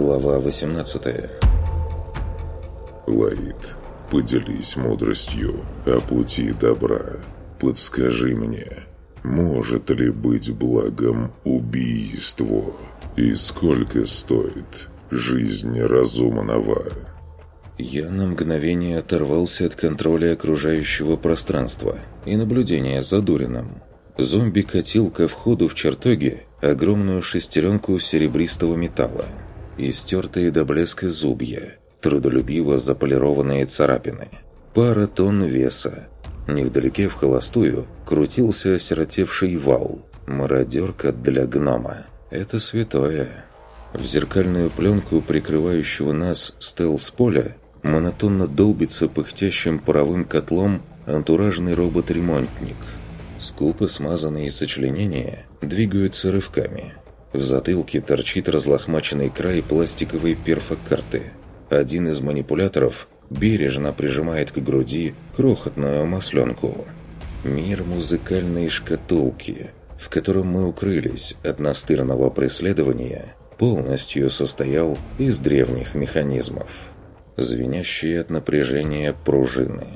Глава 18 Лаид, поделись мудростью о пути добра. Подскажи мне, может ли быть благом убийство? И сколько стоит жизнь разумного? Я на мгновение оторвался от контроля окружающего пространства и наблюдения за Дурином. Зомби катил ко входу в чертоге огромную шестеренку серебристого металла и стертые до блеска зубья, трудолюбиво заполированные царапины. Пара тонн веса. Невдалеке в холостую крутился осиротевший вал. Мародерка для гнома. Это святое. В зеркальную пленку, прикрывающего нас стелс-поля, монотонно долбится пыхтящим паровым котлом антуражный робот-ремонтник. Скупо смазанные сочленения двигаются рывками. В затылке торчит разлохмаченный край пластиковой перфокарты. Один из манипуляторов бережно прижимает к груди крохотную масленку. Мир музыкальной шкатулки, в котором мы укрылись от настырного преследования, полностью состоял из древних механизмов. Звенящие от напряжения пружины,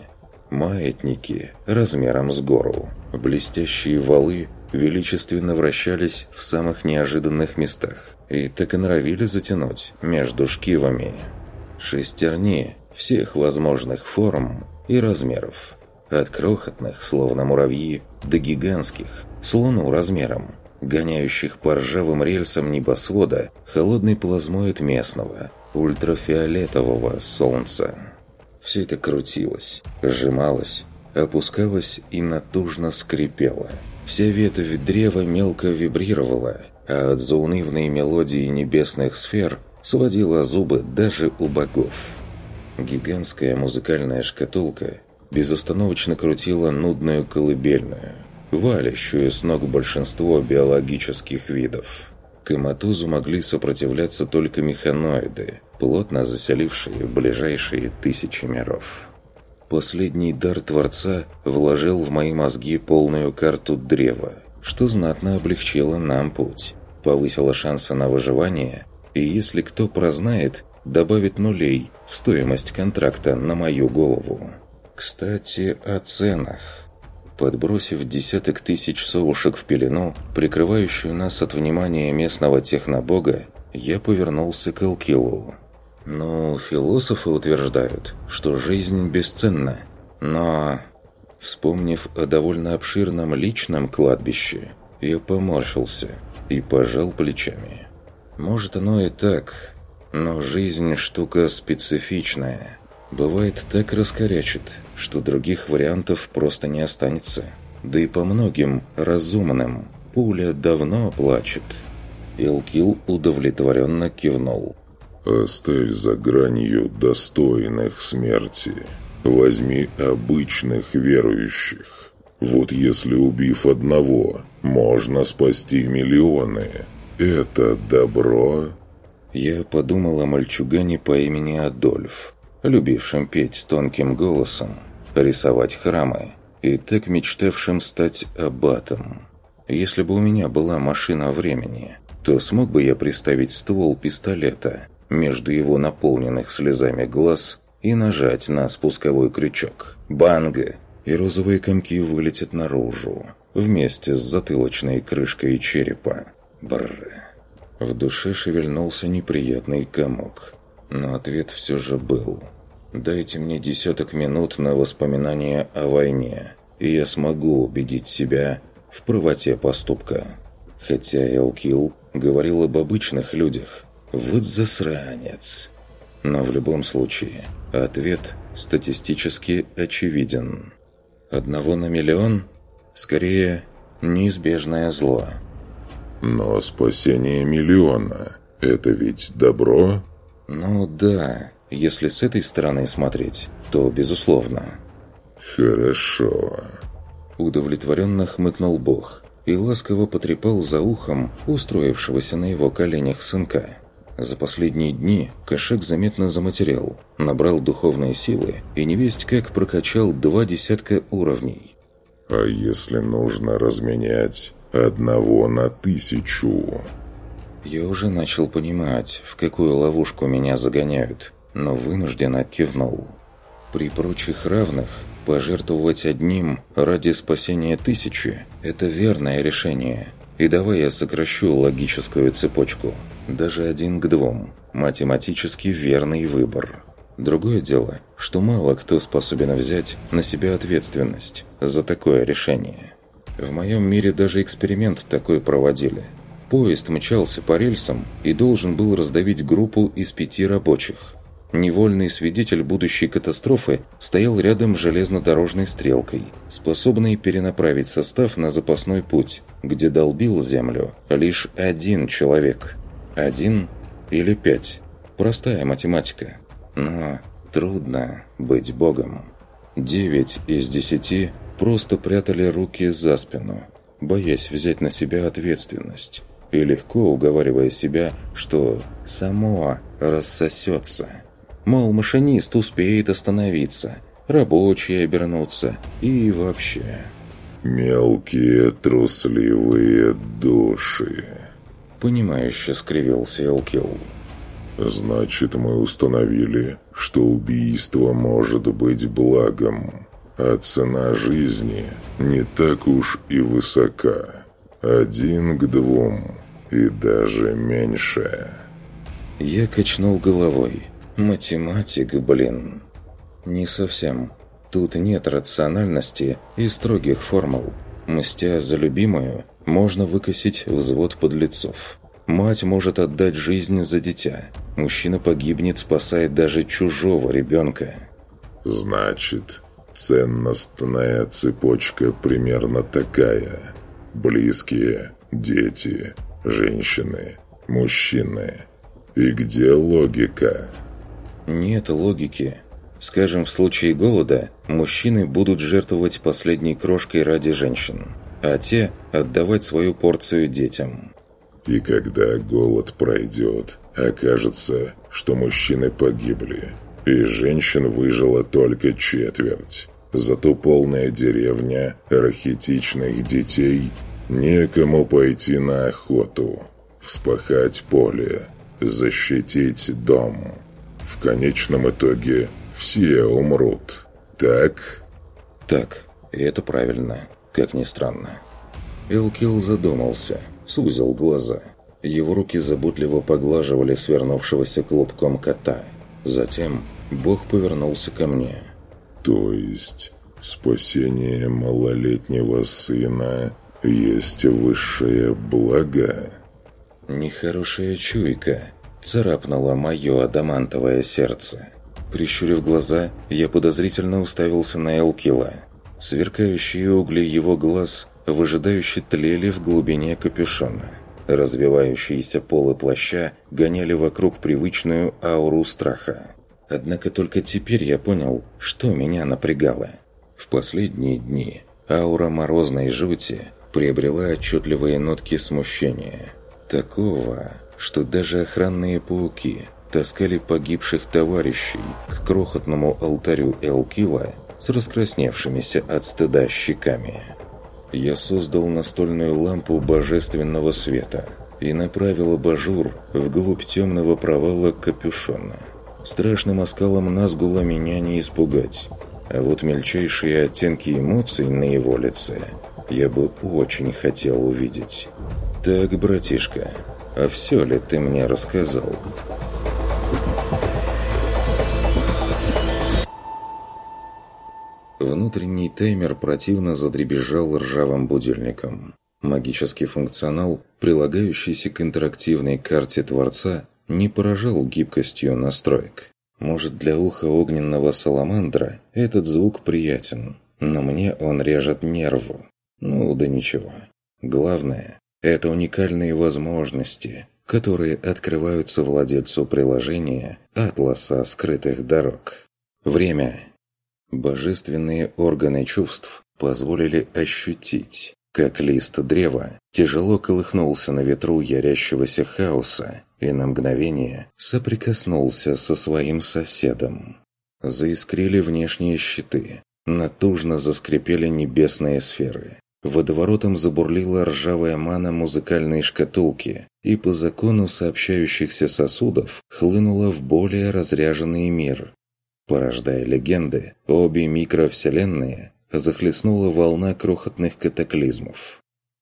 маятники размером с гору, блестящие валы величественно вращались в самых неожиданных местах и так и норовили затянуть между шкивами. Шестерни всех возможных форм и размеров. От крохотных, словно муравьи, до гигантских, с луну размером, гоняющих по ржавым рельсам небосвода холодный плазмоид местного, ультрафиолетового солнца. Все это крутилось, сжималось, опускалось и натужно скрипело – Вся ветвь древа мелко вибрировала, а от заунывной мелодии небесных сфер сводила зубы даже у богов. Гигантская музыкальная шкатулка безостановочно крутила нудную колыбельную, валящую с ног большинство биологических видов. Коматузу могли сопротивляться только механоиды, плотно заселившие ближайшие тысячи миров. Последний дар Творца вложил в мои мозги полную карту древа, что знатно облегчило нам путь, повысило шансы на выживание и, если кто прознает, добавит нулей в стоимость контракта на мою голову. Кстати, о ценах. Подбросив десяток тысяч совушек в пелену, прикрывающую нас от внимания местного технобога, я повернулся к Элкилу. Ну, философы утверждают, что жизнь бесценна, но... Вспомнив о довольно обширном личном кладбище, я поморщился и пожал плечами. Может, оно и так, но жизнь штука специфичная. Бывает так раскорячит, что других вариантов просто не останется. Да и по многим разумным пуля давно плачет. Илкил удовлетворенно кивнул. Оставь за гранью достойных смерти. Возьми обычных верующих. Вот если убив одного, можно спасти миллионы. Это добро? Я подумал о мальчугане по имени Адольф, любившем петь тонким голосом, рисовать храмы и так мечтавшим стать аббатом. Если бы у меня была машина времени, то смог бы я приставить ствол пистолета между его наполненных слезами глаз и нажать на спусковой крючок. Банга! И розовые комки вылетят наружу, вместе с затылочной крышкой черепа. Бррр. В душе шевельнулся неприятный комок, но ответ все же был. «Дайте мне десяток минут на воспоминания о войне, и я смогу убедить себя в правоте поступка». Хотя Элкил говорил об обычных людях, вот засранец. Но в любом случае, ответ статистически очевиден. Одного на миллион? Скорее, неизбежное зло. Но спасение миллиона – это ведь добро? Ну да, если с этой стороны смотреть, то безусловно. Хорошо. Удовлетворенно хмыкнул Бог и ласково потрепал за ухом устроившегося на его коленях сынка. За последние дни кошак заметно заматерял, набрал духовные силы и невесть как прокачал два десятка уровней. «А если нужно разменять одного на тысячу?» Я уже начал понимать, в какую ловушку меня загоняют, но вынужденно кивнул. При прочих равных пожертвовать одним ради спасения тысячи – это верное решение. И давай я сокращу логическую цепочку. Даже один к двум – математически верный выбор. Другое дело, что мало кто способен взять на себя ответственность за такое решение. В моем мире даже эксперимент такой проводили – Поезд мчался по рельсам и должен был раздавить группу из пяти рабочих. Невольный свидетель будущей катастрофы стоял рядом с железнодорожной стрелкой, способной перенаправить состав на запасной путь, где долбил землю лишь один человек. Один или пять. Простая математика. Но трудно быть богом. Девять из десяти просто прятали руки за спину, боясь взять на себя ответственность и легко уговаривая себя, что само рассосется. Мол, машинист успеет остановиться, рабочие обернутся и вообще... «Мелкие трусливые души», — понимающе скривился Элкил. «Значит, мы установили, что убийство может быть благом, а цена жизни не так уж и высока. Один к двум и даже меньше. Я качнул головой. Математик, блин. Не совсем. Тут нет рациональности и строгих формул. Мстя за любимую, можно выкосить взвод подлецов. Мать может отдать жизнь за дитя. Мужчина погибнет, спасая даже чужого ребенка. Значит, ценностная цепочка примерно такая. Близкие, дети, женщины, мужчины. И где логика? Нет логики. Скажем, в случае голода мужчины будут жертвовать последней крошкой ради женщин, а те отдавать свою порцию детям. И когда голод пройдет, окажется, что мужчины погибли, и женщин выжило только четверть. Зато полная деревня архетичных детей Некому пойти на охоту, вспахать поле, защитить дом. В конечном итоге все умрут. Так? Так, и это правильно, как ни странно. Элкил задумался, сузил глаза. Его руки заботливо поглаживали свернувшегося клубком кота. Затем Бог повернулся ко мне. То есть спасение малолетнего сына есть высшее благо. Нехорошая чуйка царапнула мое адамантовое сердце. Прищурив глаза, я подозрительно уставился на Элкила. Сверкающие угли его глаз выжидающе тлели в глубине капюшона. Развивающиеся полы плаща гоняли вокруг привычную ауру страха. Однако только теперь я понял, что меня напрягало. В последние дни аура морозной жути приобрела отчетливые нотки смущения. Такого, что даже охранные пауки таскали погибших товарищей к крохотному алтарю Элкила с раскрасневшимися от стыда щеками. Я создал настольную лампу божественного света и направил абажур вглубь темного провала капюшона. Страшным оскалом Назгула меня не испугать, а вот мельчайшие оттенки эмоций на его лице – я бы очень хотел увидеть. Так, братишка, а все ли ты мне рассказал?» Внутренний таймер противно задребезжал ржавым будильником. Магический функционал, прилагающийся к интерактивной карте Творца, не поражал гибкостью настроек. Может, для уха огненного саламандра этот звук приятен, но мне он режет нерву. Ну, да ничего. Главное – это уникальные возможности, которые открываются владельцу приложения «Атласа скрытых дорог». Время. Божественные органы чувств позволили ощутить, как лист древа тяжело колыхнулся на ветру ярящегося хаоса и на мгновение соприкоснулся со своим соседом. Заискрили внешние щиты, натужно заскрипели небесные сферы. Водоворотом забурлила ржавая мана музыкальной шкатулки, и по закону сообщающихся сосудов хлынула в более разряженный мир. Порождая легенды, обе микровселенные захлестнула волна крохотных катаклизмов.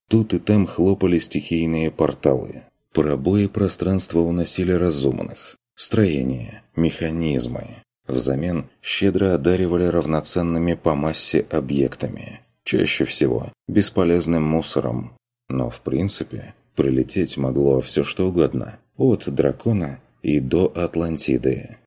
Тут и там хлопали стихийные порталы. Пробои пространства уносили разумных. Строения, механизмы. Взамен щедро одаривали равноценными по массе объектами. Чаще всего бесполезным мусором. Но в принципе прилететь могло все что угодно. От дракона и до Атлантиды.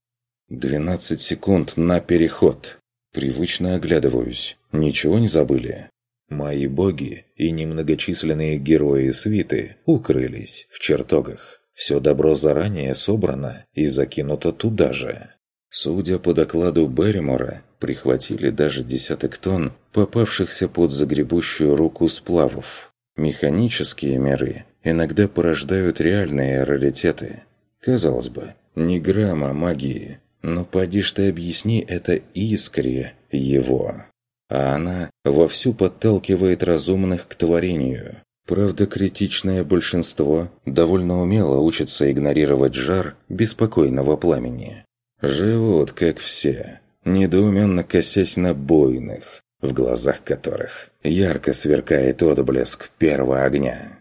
12 секунд на переход. Привычно оглядываюсь. Ничего не забыли? Мои боги и немногочисленные герои свиты укрылись в чертогах. Все добро заранее собрано и закинуто туда же. Судя по докладу Берримора, прихватили даже десяток тонн, попавшихся под загребущую руку сплавов. Механические миры иногда порождают реальные раритеты. Казалось бы, ни грамма магии, но поди ж ты объясни это искре его. А она вовсю подталкивает разумных к творению. Правда, критичное большинство довольно умело учится игнорировать жар беспокойного пламени. Живут, как все, недоуменно косясь на бойных, в глазах которых ярко сверкает отблеск первого огня.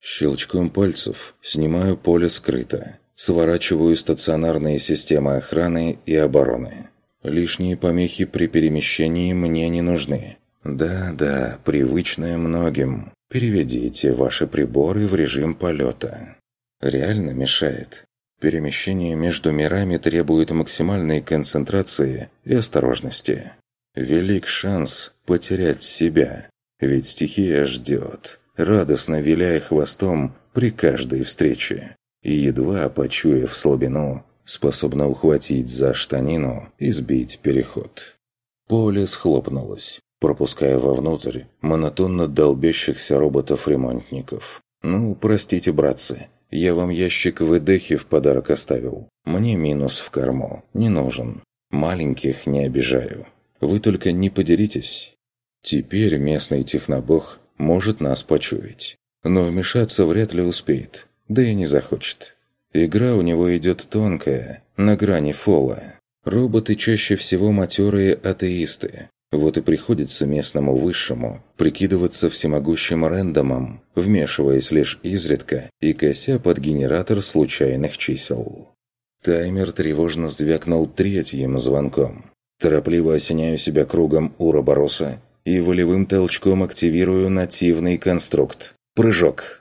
Щелчком пальцев снимаю поле скрыто, Сворачиваю стационарные системы охраны и обороны. Лишние помехи при перемещении мне не нужны. Да-да, привычное многим. Переведите ваши приборы в режим полета. Реально мешает. Перемещение между мирами требует максимальной концентрации и осторожности. Велик шанс потерять себя, ведь стихия ждет, радостно виляя хвостом при каждой встрече и, едва почуяв слабину, способна ухватить за штанину и сбить переход. Поле схлопнулось, пропуская вовнутрь монотонно долбящихся роботов-ремонтников. «Ну, простите, братцы, я вам ящик выдехи в подарок оставил. Мне минус в корму, не нужен. Маленьких не обижаю. Вы только не подеритесь. Теперь местный технобог может нас почуять. Но вмешаться вряд ли успеет да и не захочет. Игра у него идет тонкая, на грани фола. Роботы чаще всего матерые атеисты. Вот и приходится местному высшему прикидываться всемогущим рандомом, вмешиваясь лишь изредка и кося под генератор случайных чисел. Таймер тревожно звякнул третьим звонком. Торопливо осеняю себя кругом Уробороса и волевым толчком активирую нативный конструкт. Прыжок!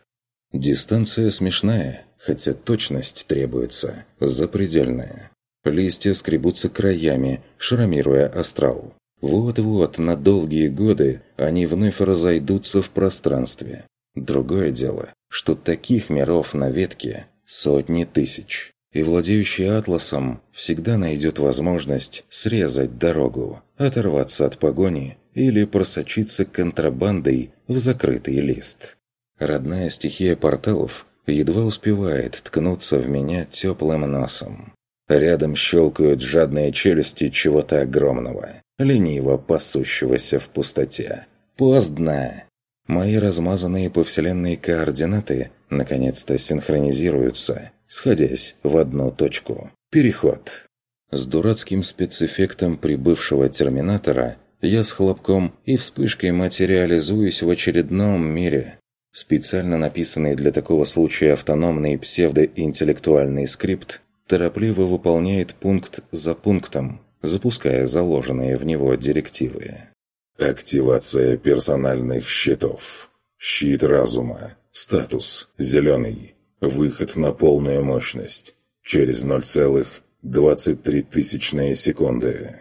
Дистанция смешная, хотя точность требуется запредельная. Листья скребутся краями, шрамируя астрал. Вот-вот, на долгие годы они вновь разойдутся в пространстве. Другое дело, что таких миров на ветке сотни тысяч. И владеющий атласом всегда найдет возможность срезать дорогу, оторваться от погони или просочиться контрабандой в закрытый лист. Родная стихия порталов едва успевает ткнуться в меня теплым носом. Рядом щелкают жадные челюсти чего-то огромного, лениво пасущегося в пустоте. Поздно! Мои размазанные по вселенной координаты наконец-то синхронизируются, сходясь в одну точку. Переход. С дурацким спецэффектом прибывшего терминатора я с хлопком и вспышкой материализуюсь в очередном мире, Специально написанный для такого случая автономный псевдоинтеллектуальный скрипт торопливо выполняет пункт за пунктом, запуская заложенные в него директивы. Активация персональных щитов. Щит разума. Статус «Зеленый». Выход на полную мощность. Через 0,23 тысячные секунды.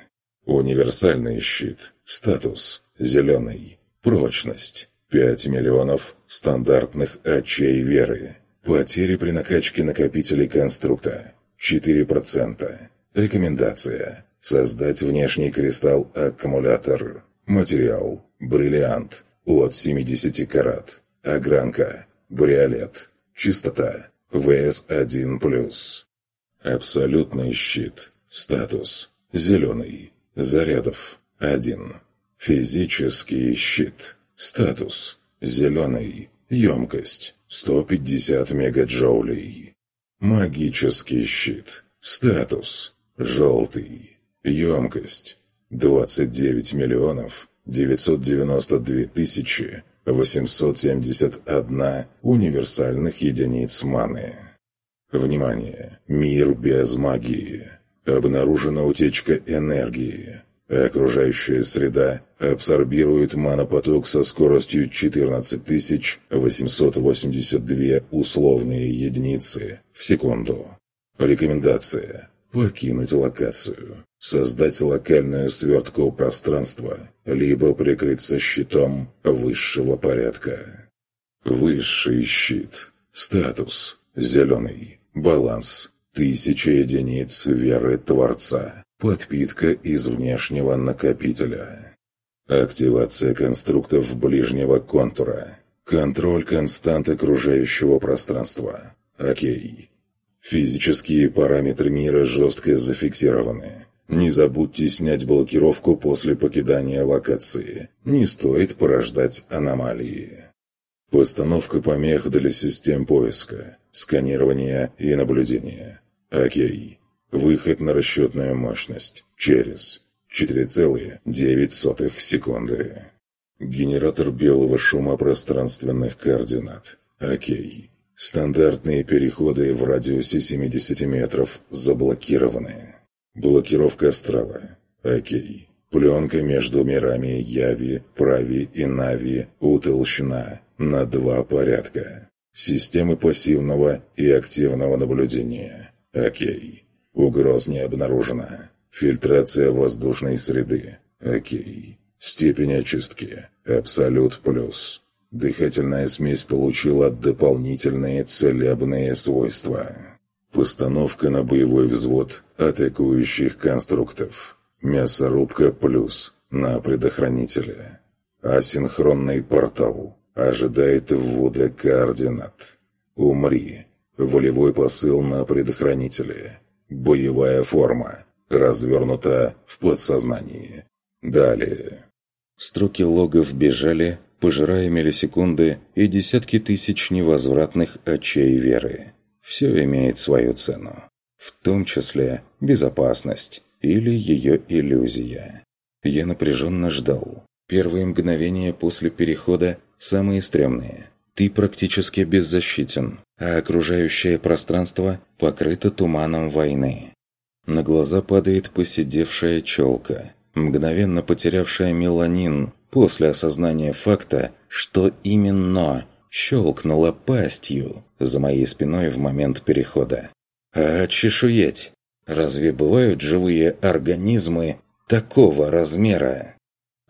Универсальный щит. Статус «Зеленый». Прочность 5 миллионов стандартных очей веры. Потери при накачке накопителей конструкта. 4%. Рекомендация. Создать внешний кристалл-аккумулятор. Материал. Бриллиант. От 70 карат. Огранка. Бриолет. Частота. ВС-1+. Абсолютный щит. Статус. Зеленый. Зарядов. 1. Физический щит. Статус. Зеленый. Емкость. 150 мегаджоулей. Магический щит. Статус. Желтый. Емкость. 29 миллионов 992 тысячи 871 универсальных единиц маны. Внимание! Мир без магии. Обнаружена утечка энергии. Окружающая среда абсорбирует манопоток со скоростью 14882 условные единицы в секунду. Рекомендация. Покинуть локацию. Создать локальную свертку пространства, либо прикрыться щитом высшего порядка. Высший щит. Статус. Зеленый. Баланс. Тысяча единиц веры Творца. Подпитка из внешнего накопителя. Активация конструктов ближнего контура. Контроль констант окружающего пространства. Окей. Физические параметры мира жестко зафиксированы. Не забудьте снять блокировку после покидания локации. Не стоит порождать аномалии. Постановка помех для систем поиска, сканирования и наблюдения. Окей. Выход на расчетную мощность. Через 4,9 секунды. Генератор белого шума пространственных координат. Окей. Стандартные переходы в радиусе 70 метров заблокированы. Блокировка астрала. Окей. Пленка между мирами Яви, Прави и Нави утолщена на два порядка. Системы пассивного и активного наблюдения. Окей. Угроз не обнаружено. Фильтрация воздушной среды. Окей. Степень очистки. Абсолют плюс. Дыхательная смесь получила дополнительные целебные свойства. Постановка на боевой взвод атакующих конструктов. Мясорубка плюс на предохранителе. Асинхронный портал. Ожидает ввода координат. Умри. Волевой посыл на предохранителе. Боевая форма. Развернута в подсознании. Далее. Строки логов бежали, пожирая миллисекунды и десятки тысяч невозвратных очей веры. Все имеет свою цену. В том числе безопасность или ее иллюзия. Я напряженно ждал. Первые мгновения после перехода самые стрёмные. Ты практически беззащитен, а окружающее пространство покрыто туманом войны. На глаза падает поседевшая челка, мгновенно потерявшая меланин после осознания факта, что именно щелкнула пастью за моей спиной в момент перехода. А чешуеть? Разве бывают живые организмы такого размера?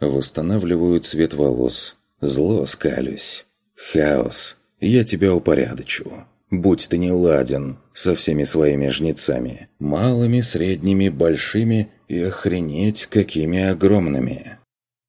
Восстанавливаю цвет волос. Зло скалюсь. Хаос. Я тебя упорядочу. Будь ты не ладен со всеми своими жнецами. Малыми, средними, большими и охренеть какими огромными.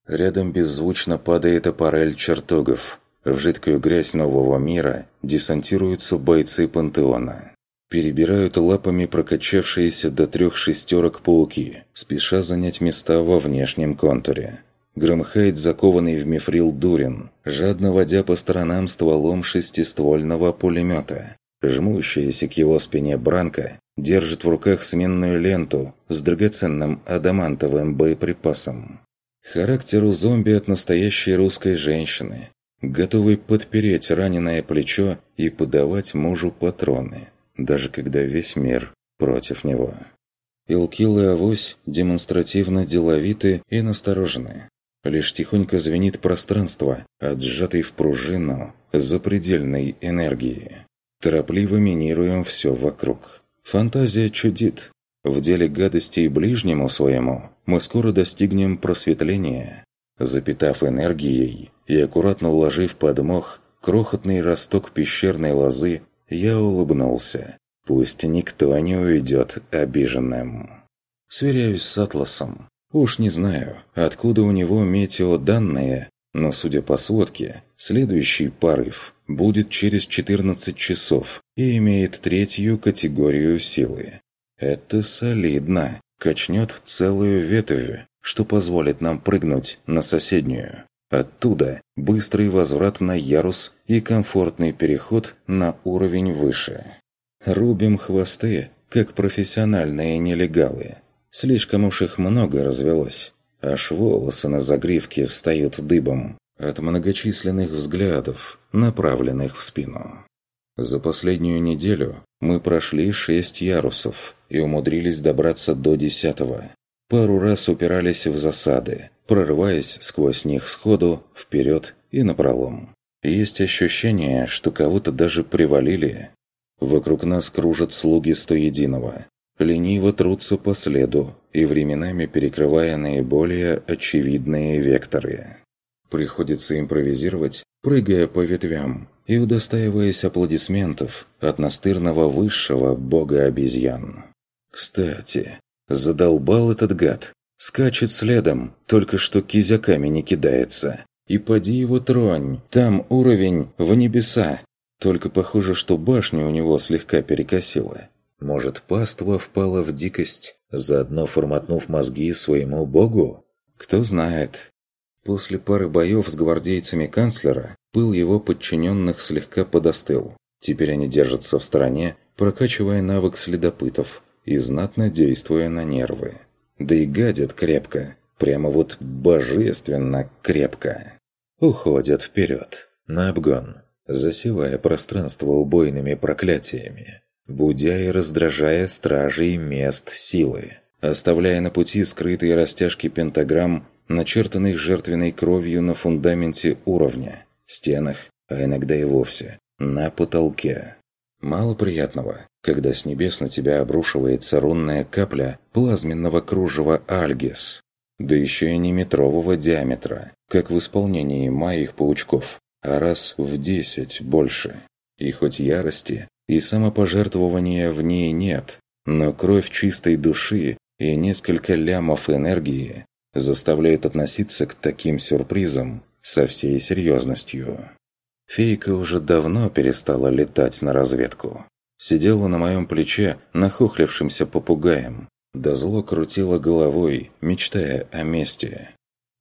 Рядом беззвучно падает аппарель чертогов. В жидкую грязь нового мира десантируются бойцы пантеона. Перебирают лапами прокачавшиеся до трех шестерок пауки, спеша занять места во внешнем контуре. Громыхает закованный в мифрил Дурин, жадно водя по сторонам стволом шестиствольного пулемета. Жмущаяся к его спине Бранка держит в руках сменную ленту с драгоценным адамантовым боеприпасом. Характер у зомби от настоящей русской женщины, готовый подпереть раненое плечо и подавать мужу патроны, даже когда весь мир против него. Илкил и Авось демонстративно деловиты и насторожены. Лишь тихонько звенит пространство, отжатый в пружину запредельной энергии. Торопливо минируем все вокруг. Фантазия чудит. В деле гадостей ближнему своему мы скоро достигнем просветления. Запитав энергией и аккуратно уложив под мох крохотный росток пещерной лозы, я улыбнулся. Пусть никто не уйдет обиженным. Сверяюсь с Атласом. Уж не знаю, откуда у него метеоданные, но, судя по сводке, следующий порыв будет через 14 часов и имеет третью категорию силы. Это солидно. Качнет целую ветвь, что позволит нам прыгнуть на соседнюю. Оттуда быстрый возврат на ярус и комфортный переход на уровень выше. Рубим хвосты, как профессиональные нелегалы. Слишком уж их много развелось. Аж волосы на загривке встают дыбом от многочисленных взглядов, направленных в спину. За последнюю неделю мы прошли шесть ярусов и умудрились добраться до десятого. Пару раз упирались в засады, прорываясь сквозь них сходу, вперед и напролом. Есть ощущение, что кого-то даже привалили. Вокруг нас кружат слуги стоединого. Лениво трутся по следу и временами перекрывая наиболее очевидные векторы. Приходится импровизировать, прыгая по ветвям и удостаиваясь аплодисментов от настырного высшего бога обезьян. Кстати, задолбал этот гад. Скачет следом, только что кизяками не кидается. И поди его тронь, там уровень в небеса. Только похоже, что башню у него слегка перекосило. Может, паства впала в дикость, заодно форматнув мозги своему богу? Кто знает. После пары боев с гвардейцами канцлера пыл его подчиненных слегка подостыл. Теперь они держатся в стороне, прокачивая навык следопытов и знатно действуя на нервы. Да и гадят крепко. Прямо вот божественно крепко. Уходят вперед. На обгон. Засевая пространство убойными проклятиями. Будя и раздражая стражей мест силы. Оставляя на пути скрытые растяжки пентаграмм, начертанных жертвенной кровью на фундаменте уровня, стенах, а иногда и вовсе, на потолке. Мало приятного, когда с небес на тебя обрушивается рунная капля плазменного кружева Альгис, да еще и не метрового диаметра, как в исполнении моих паучков, а раз в десять больше. И хоть ярости и самопожертвования в ней нет, но кровь чистой души и несколько лямов энергии заставляют относиться к таким сюрпризам со всей серьезностью. Фейка уже давно перестала летать на разведку. Сидела на моем плече нахохлившимся попугаем, да зло крутила головой, мечтая о мести.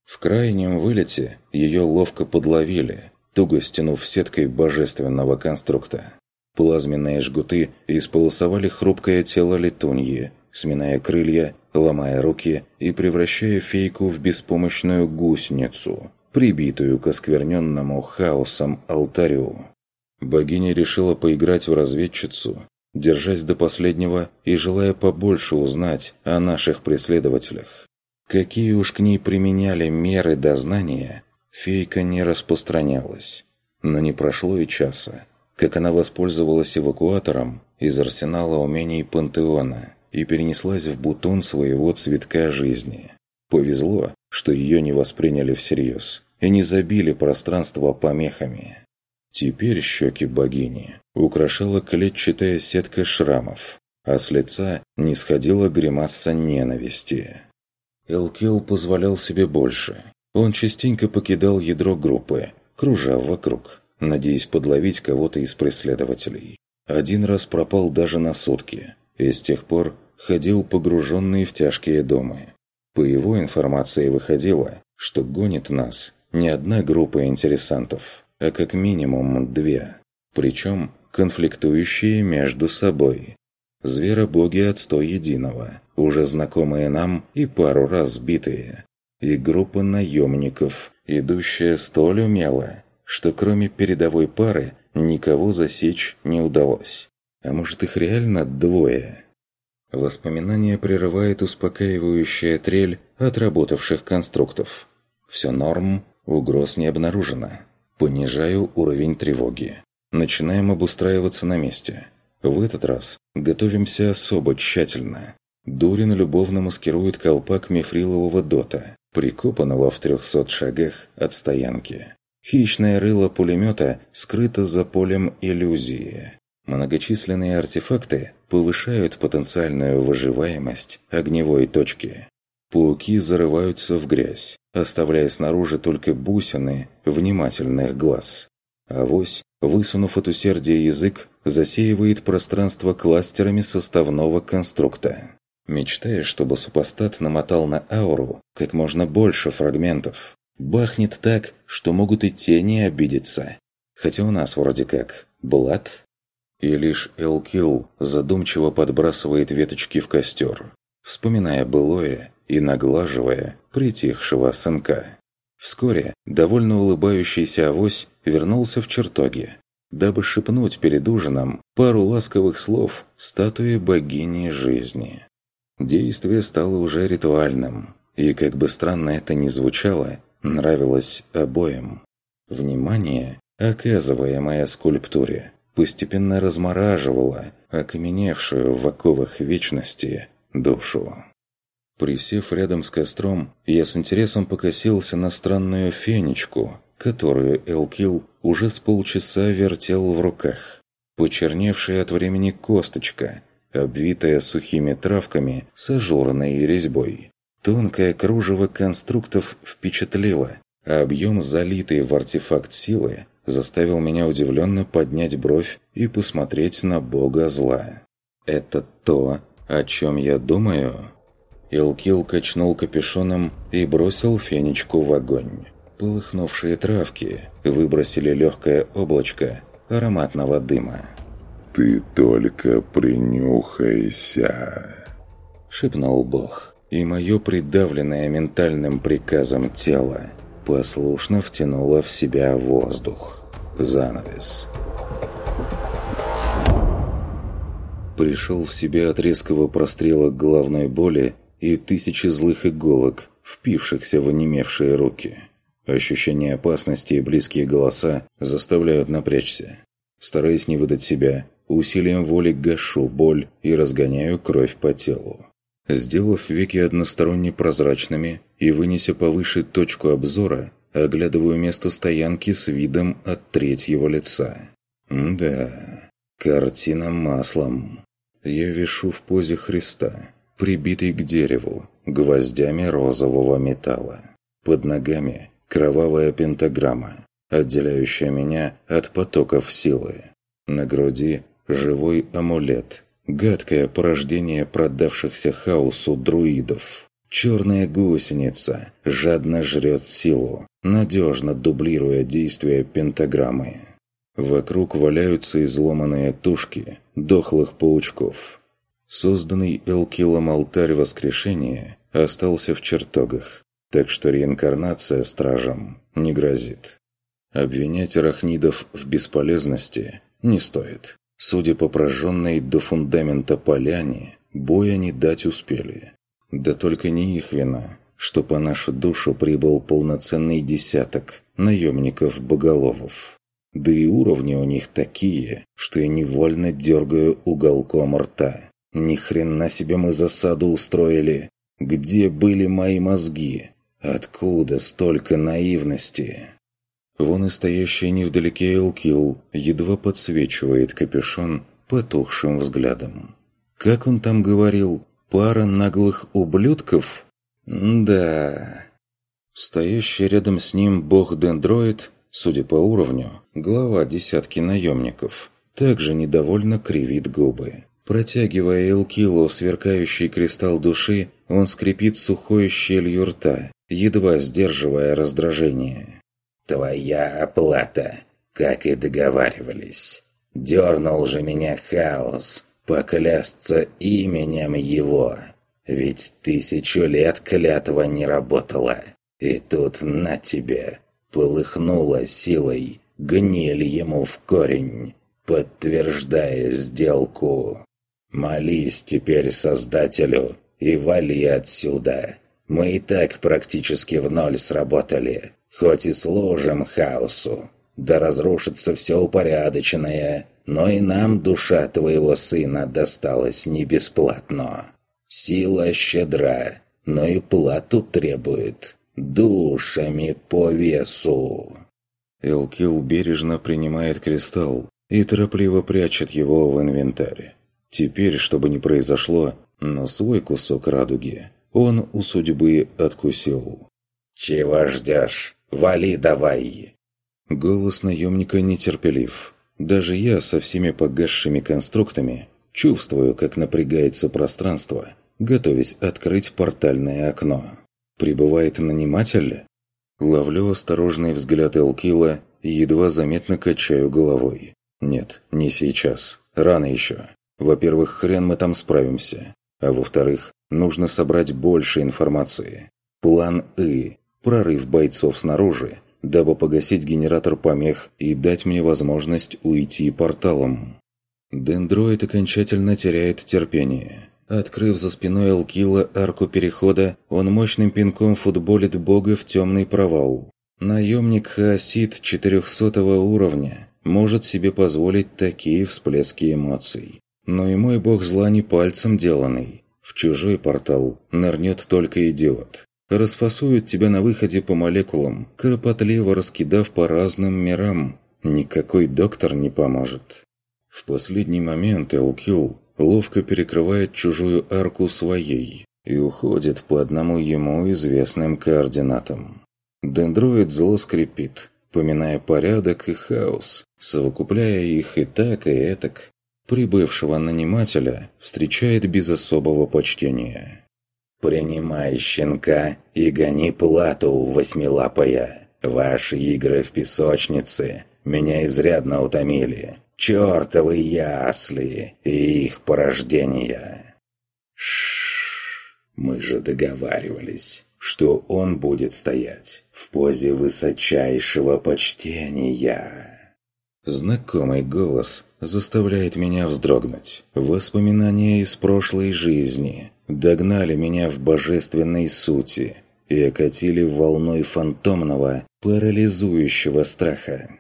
В крайнем вылете ее ловко подловили, туго стянув сеткой божественного конструкта. Плазменные жгуты исполосовали хрупкое тело летуньи, сминая крылья, ломая руки и превращая фейку в беспомощную гусеницу, прибитую к оскверненному хаосом алтарю. Богиня решила поиграть в разведчицу, держась до последнего и желая побольше узнать о наших преследователях. Какие уж к ней применяли меры дознания, фейка не распространялась. Но не прошло и часа, как она воспользовалась эвакуатором из арсенала умений Пантеона и перенеслась в бутон своего цветка жизни. Повезло, что ее не восприняли всерьез и не забили пространство помехами. Теперь щеки богини украшала клетчатая сетка шрамов, а с лица не сходила гримаса ненависти. Элкел позволял себе больше. Он частенько покидал ядро группы, кружа вокруг, надеясь подловить кого-то из преследователей. Один раз пропал даже на сутки, и с тех пор ходил погруженный в тяжкие домы. По его информации выходило, что гонит нас не одна группа интересантов, а как минимум две, причем конфликтующие между собой. Зверобоги от сто единого, уже знакомые нам и пару раз битые, и группа наемников, идущая столь умело, что кроме передовой пары никого засечь не удалось. А может их реально двое? Воспоминание прерывает успокаивающая трель отработавших конструктов. Все норм, угроз не обнаружено. Понижаю уровень тревоги. Начинаем обустраиваться на месте. В этот раз готовимся особо тщательно. Дурин любовно маскирует колпак мифрилового дота, прикопанного в трехсот шагах от стоянки. Хищное рыло пулемета скрыто за полем иллюзии. Многочисленные артефакты повышают потенциальную выживаемость огневой точки. Пауки зарываются в грязь, оставляя снаружи только бусины внимательных глаз. Авось, высунув от усердия язык, засеивает пространство кластерами составного конструкта. Мечтая, чтобы супостат намотал на ауру как можно больше фрагментов, Бахнет так, что могут и тени обидеться. Хотя у нас вроде как блат. И лишь Элкил задумчиво подбрасывает веточки в костер, вспоминая былое и наглаживая притихшего сынка. Вскоре довольно улыбающийся авось вернулся в чертоги, дабы шепнуть перед ужином пару ласковых слов статуе богини жизни. Действие стало уже ритуальным, и, как бы странно это ни звучало, нравилось обоим. Внимание, оказываемое скульптуре, постепенно размораживало окаменевшую в оковах вечности душу. Присев рядом с костром, я с интересом покосился на странную фенечку, которую Элкил уже с полчаса вертел в руках. Почерневшая от времени косточка, обвитая сухими травками с ажурной резьбой. Тонкое кружево конструктов впечатлило, а объем, залитый в артефакт силы, заставил меня удивленно поднять бровь и посмотреть на бога зла. «Это то, о чем я думаю?» Илкил качнул капюшоном и бросил фенечку в огонь. Полыхнувшие травки выбросили легкое облачко ароматного дыма. «Ты только принюхайся!» – шепнул Бог. И мое придавленное ментальным приказом тело послушно втянуло в себя воздух. Занавес. Пришел в себя от резкого прострела головной боли и тысячи злых иголок, впившихся в онемевшие руки. Ощущение опасности и близкие голоса заставляют напрячься. Стараясь не выдать себя, усилием воли гашу боль и разгоняю кровь по телу. Сделав веки односторонне прозрачными и вынеся повыше точку обзора, оглядываю место стоянки с видом от третьего лица. да, картина маслом. Я вешу в позе Христа, прибитый к дереву гвоздями розового металла. Под ногами кровавая пентаграмма, отделяющая меня от потоков силы. На груди живой амулет, гадкое порождение продавшихся хаосу друидов. Черная гусеница жадно жрет силу, надежно дублируя действия пентаграммы. Вокруг валяются изломанные тушки дохлых паучков. Созданный Элкилом алтарь воскрешения остался в чертогах, так что реинкарнация стражам не грозит. Обвинять арахнидов в бесполезности не стоит. Судя по прожженной до фундамента поляне, боя не дать успели. Да только не их вина, что по нашу душу прибыл полноценный десяток наемников-боголовов. Да и уровни у них такие, что я невольно дергаю уголком рта. Ни хрена себе мы засаду устроили. Где были мои мозги? Откуда столько наивности? Вон и стоящий невдалеке Элкил едва подсвечивает капюшон потухшим взглядом. Как он там говорил? Пара наглых ублюдков? Да. Стоящий рядом с ним бог-дендроид, судя по уровню, глава десятки наемников, также недовольно кривит губы. Протягивая Элкилу сверкающий кристалл души, он скрипит сухой щелью рта, едва сдерживая раздражение. «Твоя оплата, как и договаривались. Дернул же меня хаос, поклясться именем его. Ведь тысячу лет клятва не работала. И тут на тебе, полыхнула силой, гниль ему в корень, подтверждая сделку». Молись теперь Создателю и вали отсюда. Мы и так практически в ноль сработали, хоть и служим хаосу. Да разрушится все упорядоченное, но и нам душа твоего сына досталась не бесплатно. Сила щедра, но и плату требует. Душами по весу. Элкил бережно принимает кристалл и торопливо прячет его в инвентарь. Теперь, что бы ни произошло, но свой кусок радуги он у судьбы откусил. «Чего ждешь? Вали давай!» Голос наемника нетерпелив. Даже я со всеми погасшими конструктами чувствую, как напрягается пространство, готовясь открыть портальное окно. Прибывает наниматель? Ловлю осторожный взгляд Элкила и едва заметно качаю головой. Нет, не сейчас. Рано еще. Во-первых, хрен мы там справимся. А во-вторых, нужно собрать больше информации. План И. Прорыв бойцов снаружи, дабы погасить генератор помех и дать мне возможность уйти порталом. Дендроид окончательно теряет терпение. Открыв за спиной Элкила арку перехода, он мощным пинком футболит бога в темный провал. Наемник Хаосид 400 уровня может себе позволить такие всплески эмоций. Но и мой бог зла не пальцем деланный. В чужой портал нырнет только идиот. Расфасуют тебя на выходе по молекулам, кропотливо раскидав по разным мирам. Никакой доктор не поможет. В последний момент Элкил ловко перекрывает чужую арку своей и уходит по одному ему известным координатам. Дендроид зло скрипит, поминая порядок и хаос, совокупляя их и так, и этак. Прибывшего нанимателя встречает без особого почтения. «Принимай щенка и гони плату, восьмилапая. Ваши игры в песочнице меня изрядно утомили. Чёртовы ясли и их порождения. Шш, мы же договаривались, что он будет стоять в позе высочайшего почтения. Знакомый голос заставляет меня вздрогнуть. Воспоминания из прошлой жизни догнали меня в божественной сути и окатили волной фантомного, парализующего страха.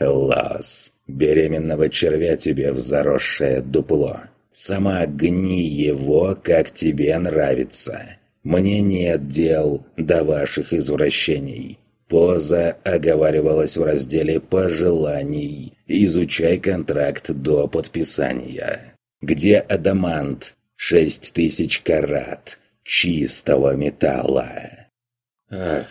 «Лас, беременного червя тебе в заросшее дупло. Сама гни его, как тебе нравится. Мне нет дел до ваших извращений». Поза оговаривалась в разделе «Пожеланий». Изучай контракт до подписания. Где адамант? Шесть тысяч карат. Чистого металла. Ах,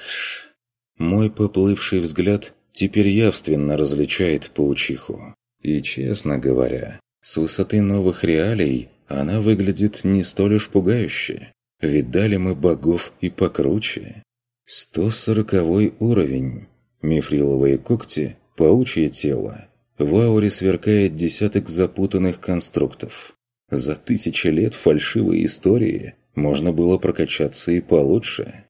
мой поплывший взгляд теперь явственно различает паучиху. И, честно говоря, с высоты новых реалий она выглядит не столь уж пугающе. Видали мы богов и покруче. 140 уровень. Мифриловые когти, паучье тело. В ауре сверкает десяток запутанных конструктов. За тысячи лет фальшивой истории можно было прокачаться и получше.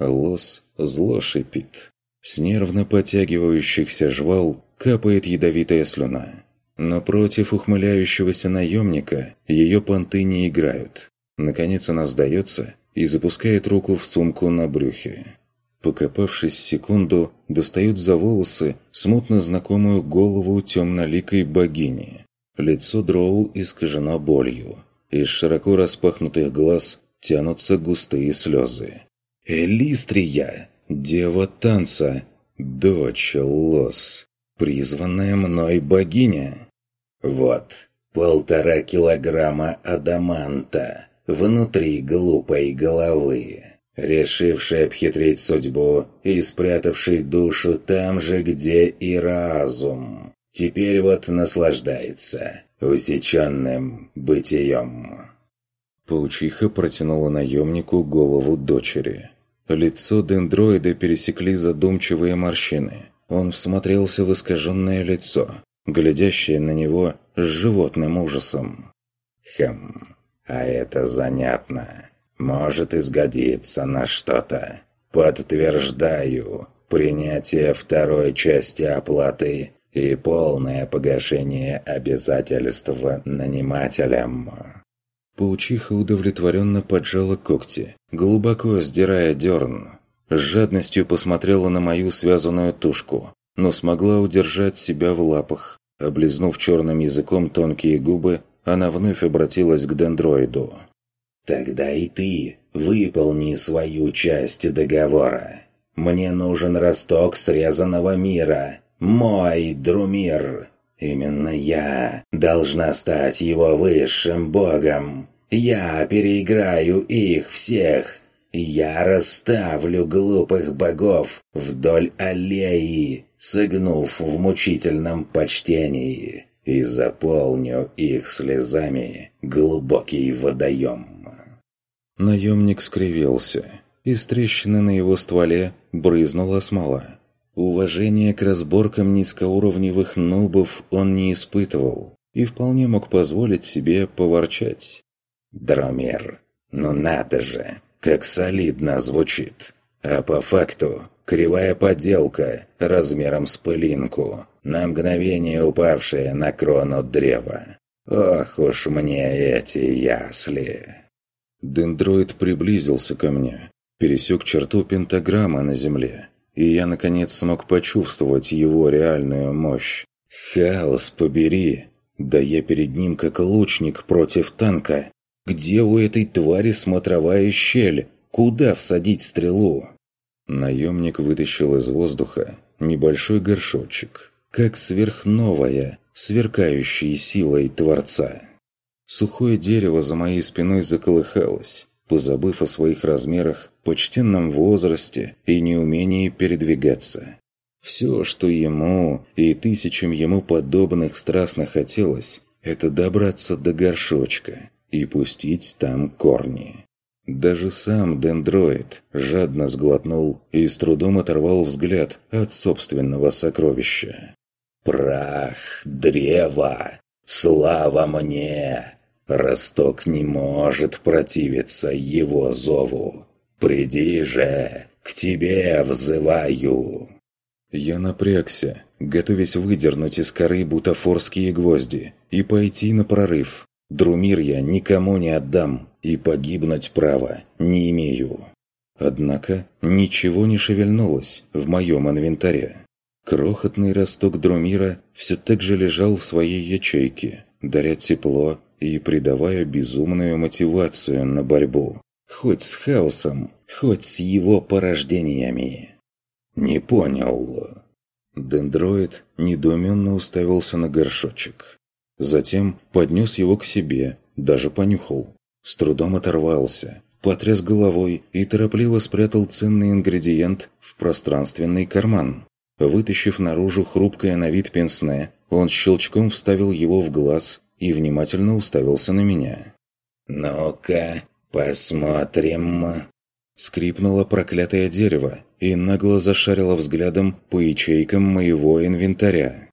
Лос зло шипит. С нервно потягивающихся жвал капает ядовитая слюна. Но против ухмыляющегося наемника ее понты не играют. Наконец она сдается и запускает руку в сумку на брюхе. Покопавшись секунду, достают за волосы смутно знакомую голову темноликой богини. Лицо дроу искажено болью. Из широко распахнутых глаз тянутся густые слезы. «Элистрия!» Дева танца, дочь Лос, призванная мной богиня. Вот, полтора килограмма адаманта внутри глупой головы, решивший обхитрить судьбу и спрятавший душу там же, где и разум. Теперь вот наслаждается усеченным бытием. Паучиха протянула наемнику голову дочери. Лицо дендроида пересекли задумчивые морщины. Он всмотрелся в искаженное лицо, глядящее на него с животным ужасом. «Хм, а это занятно. Может изгодиться на что-то. Подтверждаю, принятие второй части оплаты и полное погашение обязательств нанимателям». Паучиха удовлетворенно поджала когти, глубоко сдирая дерн. С жадностью посмотрела на мою связанную тушку, но смогла удержать себя в лапах. Облизнув черным языком тонкие губы, она вновь обратилась к дендроиду. «Тогда и ты выполни свою часть договора. Мне нужен росток срезанного мира, мой Друмир. Именно я должна стать его высшим богом. Я переиграю их всех. Я расставлю глупых богов вдоль аллеи, согнув в мучительном почтении, и заполню их слезами глубокий водоем. Наемник скривился. Из трещины на его стволе брызнула смола. Уважения к разборкам низкоуровневых нубов он не испытывал и вполне мог позволить себе поворчать. «Дромер, ну надо же, как солидно звучит! А по факту кривая подделка размером с пылинку, на мгновение упавшая на крону древа. Ох уж мне эти ясли!» Дендроид приблизился ко мне, пересек черту пентаграммы на земле, и я, наконец, смог почувствовать его реальную мощь. «Хаос, побери! Да я перед ним как лучник против танка! Где у этой твари смотровая щель? Куда всадить стрелу?» Наемник вытащил из воздуха небольшой горшочек, как сверхновая, сверкающая силой Творца. Сухое дерево за моей спиной заколыхалось, позабыв о своих размерах, почтенном возрасте и неумении передвигаться. Все, что ему и тысячам ему подобных страстно хотелось, это добраться до горшочка и пустить там корни. Даже сам дендроид жадно сглотнул и с трудом оторвал взгляд от собственного сокровища. «Прах, древо! Слава мне! Росток не может противиться его зову. Приди же, к тебе взываю!» Я напрягся, готовясь выдернуть из коры бутафорские гвозди и пойти на прорыв. Друмир я никому не отдам и погибнуть права не имею. Однако ничего не шевельнулось в моем инвентаре. Крохотный росток Друмира все так же лежал в своей ячейке, даря тепло и придавая безумную мотивацию на борьбу. Хоть с хаосом, хоть с его порождениями. «Не понял». Дендроид недоуменно уставился на горшочек. Затем поднес его к себе, даже понюхал. С трудом оторвался, потряс головой и торопливо спрятал ценный ингредиент в пространственный карман. Вытащив наружу хрупкое на вид пенсне, он щелчком вставил его в глаз и внимательно уставился на меня. «Ну-ка, посмотрим...» Скрипнуло проклятое дерево и нагло зашарило взглядом по ячейкам моего инвентаря.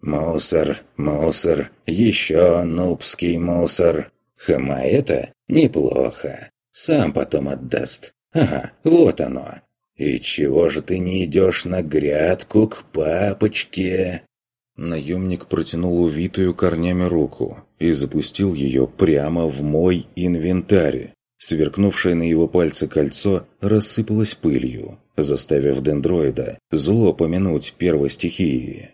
«Мусор, мусор, еще нубский мусор. Хама это неплохо. Сам потом отдаст. Ага, вот оно. И чего же ты не идешь на грядку к папочке?» Наемник протянул увитую корнями руку и запустил ее прямо в мой инвентарь. Сверкнувшее на его пальце кольцо рассыпалось пылью, заставив дендроида зло помянуть первой стихии.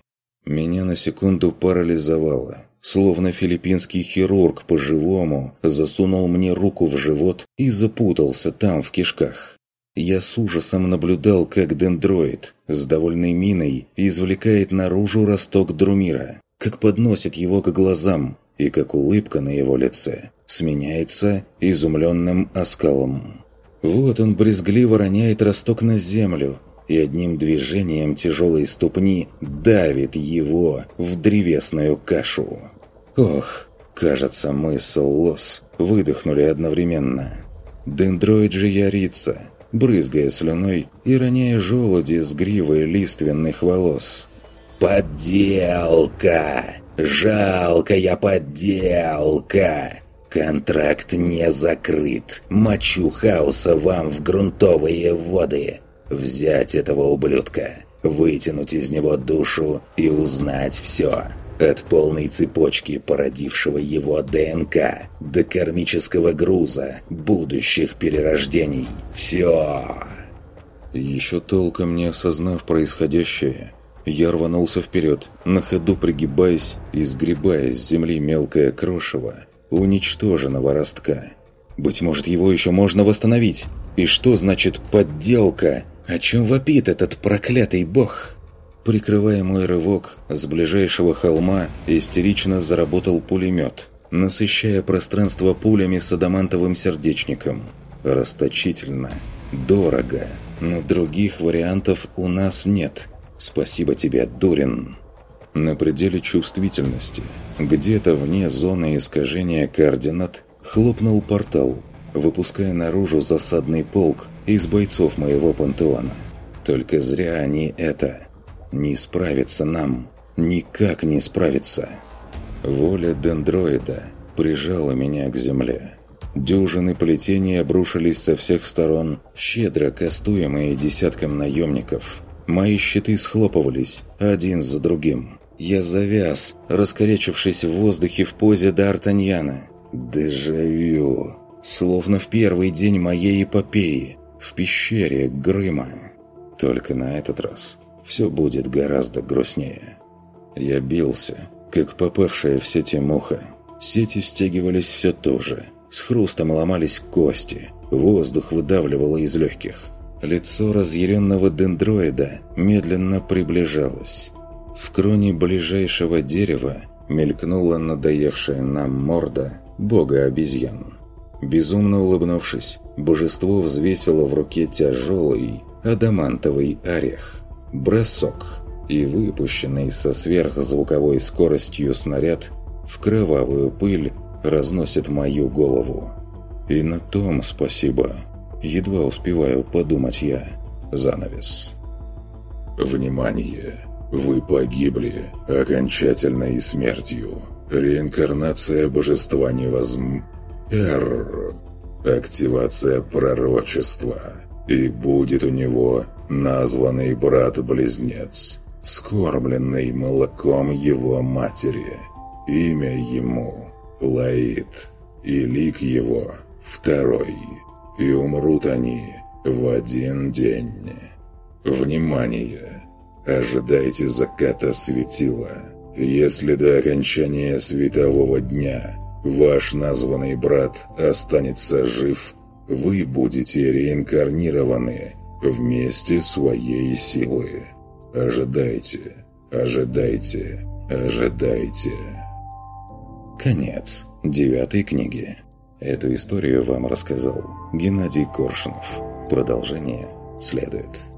Меня на секунду парализовало, словно филиппинский хирург по-живому засунул мне руку в живот и запутался там в кишках. Я с ужасом наблюдал, как дендроид с довольной миной извлекает наружу росток Друмира, как подносит его к глазам, и как улыбка на его лице сменяется изумленным оскалом. Вот он брезгливо роняет росток на землю и одним движением тяжелой ступни давит его в древесную кашу. Ох, кажется, мы с Лос выдохнули одновременно. Дендроид же ярится – брызгая слюной и роняя желуди с гривой лиственных волос. «Подделка! Жалкая подделка! Контракт не закрыт! Мочу хаоса вам в грунтовые воды! Взять этого ублюдка, вытянуть из него душу и узнать все!» От полной цепочки, породившего его ДНК, до кармического груза будущих перерождений. Все! Еще толком не осознав происходящее, я рванулся вперед, на ходу пригибаясь и сгребая с земли мелкое крошево уничтоженного ростка. Быть может, его еще можно восстановить? И что значит «подделка»? О чем вопит этот проклятый бог?» Прикрывая мой рывок, с ближайшего холма истерично заработал пулемет, насыщая пространство пулями с адамантовым сердечником. Расточительно, дорого, но других вариантов у нас нет. Спасибо тебе, Дурин. На пределе чувствительности, где-то вне зоны искажения координат, хлопнул портал, выпуская наружу засадный полк из бойцов моего пантеона. Только зря они это. Не справится нам. Никак не справится. Воля дендроида прижала меня к земле. Дюжины плетений обрушились со всех сторон, щедро кастуемые десятком наемников. Мои щиты схлопывались один за другим. Я завяз, раскорячившись в воздухе в позе Д'Артаньяна. Дежавю. Словно в первый день моей эпопеи, в пещере Грыма. Только на этот раз все будет гораздо грустнее. Я бился, как попавшая в сети муха. Сети стягивались все туже. С хрустом ломались кости. Воздух выдавливало из легких. Лицо разъяренного дендроида медленно приближалось. В кроне ближайшего дерева мелькнула надоевшая нам морда бога обезьян. Безумно улыбнувшись, божество взвесило в руке тяжелый адамантовый орех. Бросок и выпущенный со сверхзвуковой скоростью снаряд в кровавую пыль разносит мою голову. И на том спасибо. Едва успеваю подумать я. Занавес. Внимание! Вы погибли окончательной смертью. Реинкарнация божества невозм... Р. Активация пророчества. И будет у него названный брат-близнец, скормленный молоком его матери. Имя ему Лаид, и лик его второй. И умрут они в один день. Внимание! Ожидайте заката светила. Если до окончания светового дня ваш названный брат останется жив, вы будете реинкарнированы вместе своей силы. Ожидайте, ожидайте, ожидайте. Конец девятой книги. Эту историю вам рассказал Геннадий Коршунов. Продолжение следует.